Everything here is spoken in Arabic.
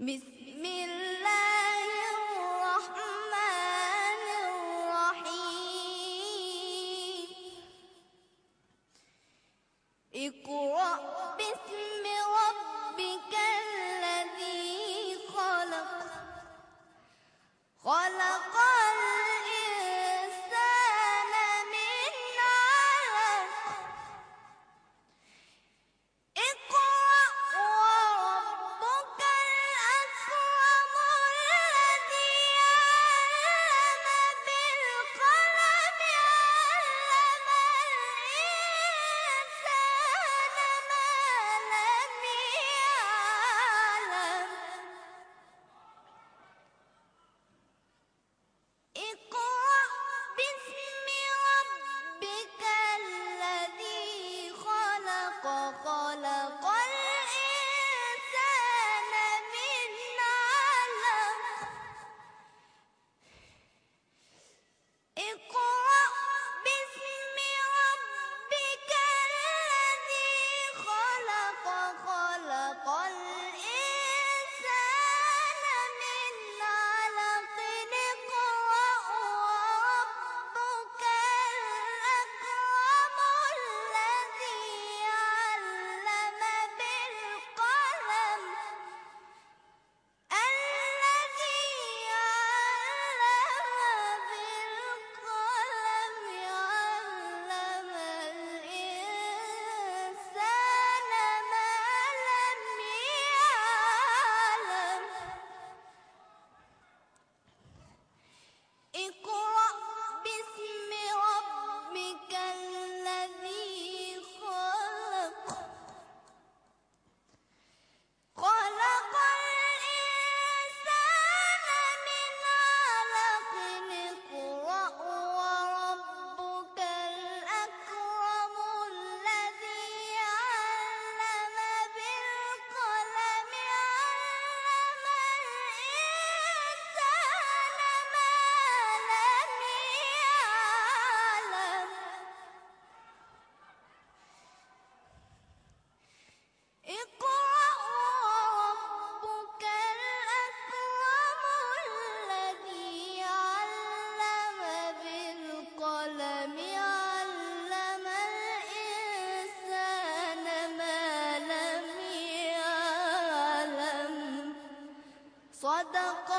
بسم الله الرحمن الرحيم. اقرأ باسم صدق